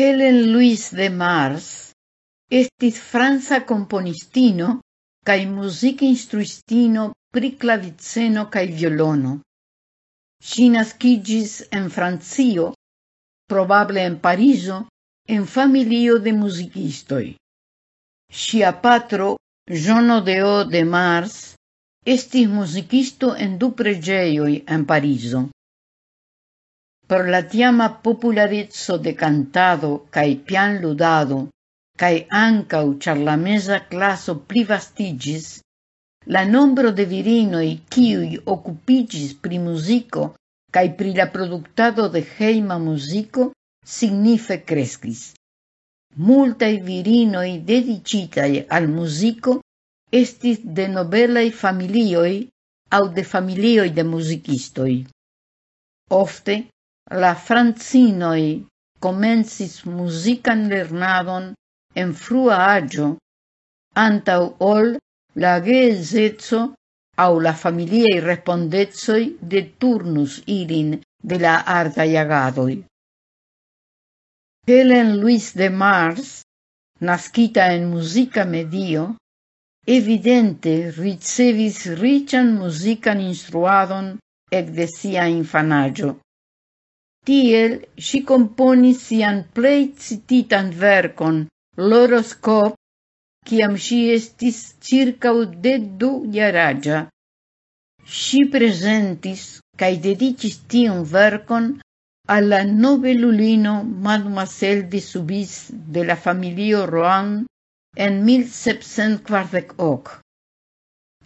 Helen Luis de Mars estis franza componistino cae music instruistino pri claviceno cae violono. Si nascigis en Francio, probable en Pariso, en familio de musicistoi. Sia patro, Jono Deo de Mars, estis musicisto en du pregeioi en Pariso por la tiama populareco de cantado cae pian ludado, cae ancau char la mesa classo privastigis, la nombro de virinoi quiui occupigis pri musico cae pri la productado de heima musico signife crescis. Multae virinoi dedicitae al musico estis de nobelai familioi au de familioi de musicistoi. Ofte la francinoi comensis musican lernadon en frua agio, antau ol la geedzeco au la familiei respondezoi de turnus ilin de la arda iagadoi. Helen Luis de Mars, nascita en musica medio, evidente ricevis richan musican instruadon ekde sia infanaĝo. Tiel si componis sian plei cititan vercon, L'horoskop, ciam si estis ĉirkaŭ de du Ŝi Si presentis, cae dedicis tion vercon, alla nobelulino Mademoiselle de Subis de la familio Rohan en 1748.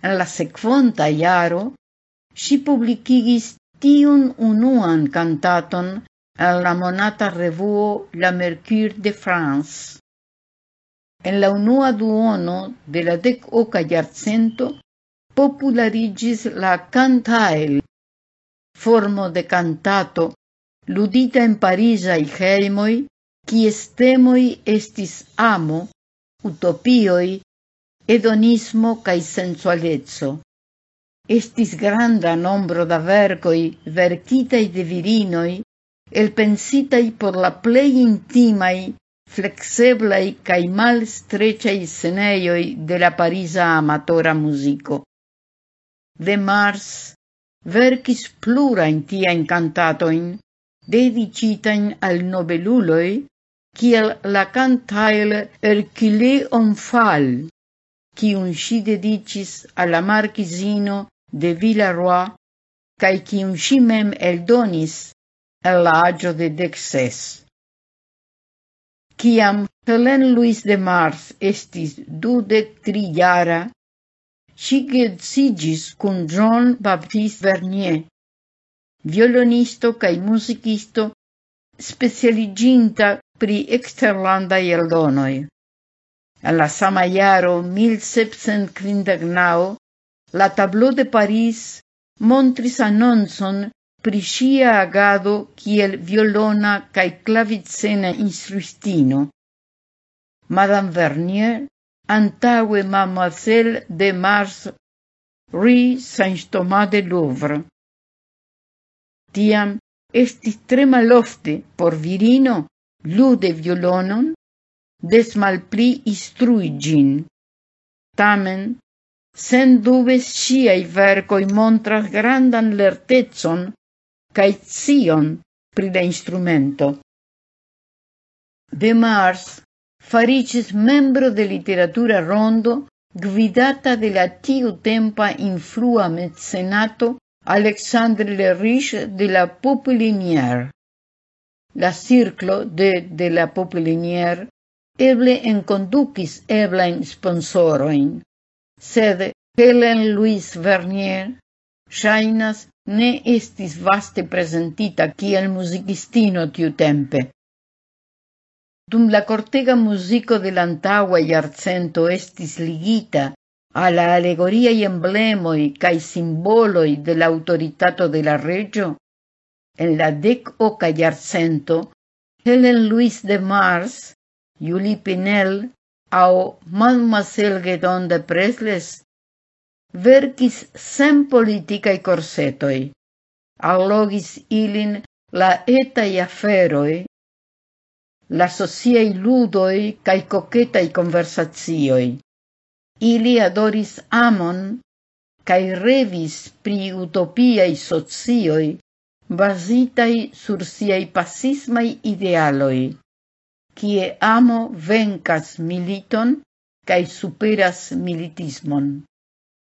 En la sequonta iaro, si publicigis tiun unuan cantaton al la monata revuo La Mercure de France. En la unua duono de la dec oca iarcento popularigis la cantael, formo de cantato ludita en Parisai heimoi, quies temoi estis amo, utopioi, hedonismo cae sensualezzo. Estis granda nombro da vercoi vercitai de virinoi, el elpensitai por la plei intimai, flexeblai cae mal strecei seneioi de la Parisa amatora musico. De Mars vercis plurain tia incantatoin, dedicitain al nobeluloi, kiel la cantail Ercile Onfal, un si dedicis alla marquisino de Villaroi cae cium si mem eldonis el la agio de dexes. Ciam Helen Luis de Mars estis dudec tri jara, si getsigis cun John Baptiste Vernier, violonisto cae musicisto specialiginta pri exterlandai eldonoi. Alla sama iaro 1759 la tableau de Paris montris annonson pri sia agado kiel violona cae clavicena instruistino. Madame Vernier, antaue Mademoiselle de Mars, Rue Saint-Thomas de Louvre. Tiam estis tre malofte por virino lude violonon, des malpli istruigin. Tamen, Sen dubes sciai vercoi montras grandan lertezon cae zion pri la instrumento. De Mars faricis membro de literatura rondo gvidata de la tiu tempa influa mecenato Alexandre Le Riche de la Populinier. La circlo de de la Populinier eble en enconducis eblain sponsoroin. sed Helen Louise Vernier ŝajnas ne estis vaste prezentita kiel muzikistino tiutempe. Dum la cortega musico de la antaŭa jarcento estis ligita a la alegoriaj emblemoj kaj simboloj de la aŭtoritato de la reĝo, en la dek oka jarcento Helen Louise de Mars, Julie Pinel au Mademoiselle Gedon de Presles verkis sen politicae corsetoi, allogis ilin la etai aferoi, la sociai ludoi cae coquetai conversazioi. Ili adoris amon cae revis pri utopiai socioi basitai sur siai pasismai idealoi kie amo vencas militon kaj superas militismon.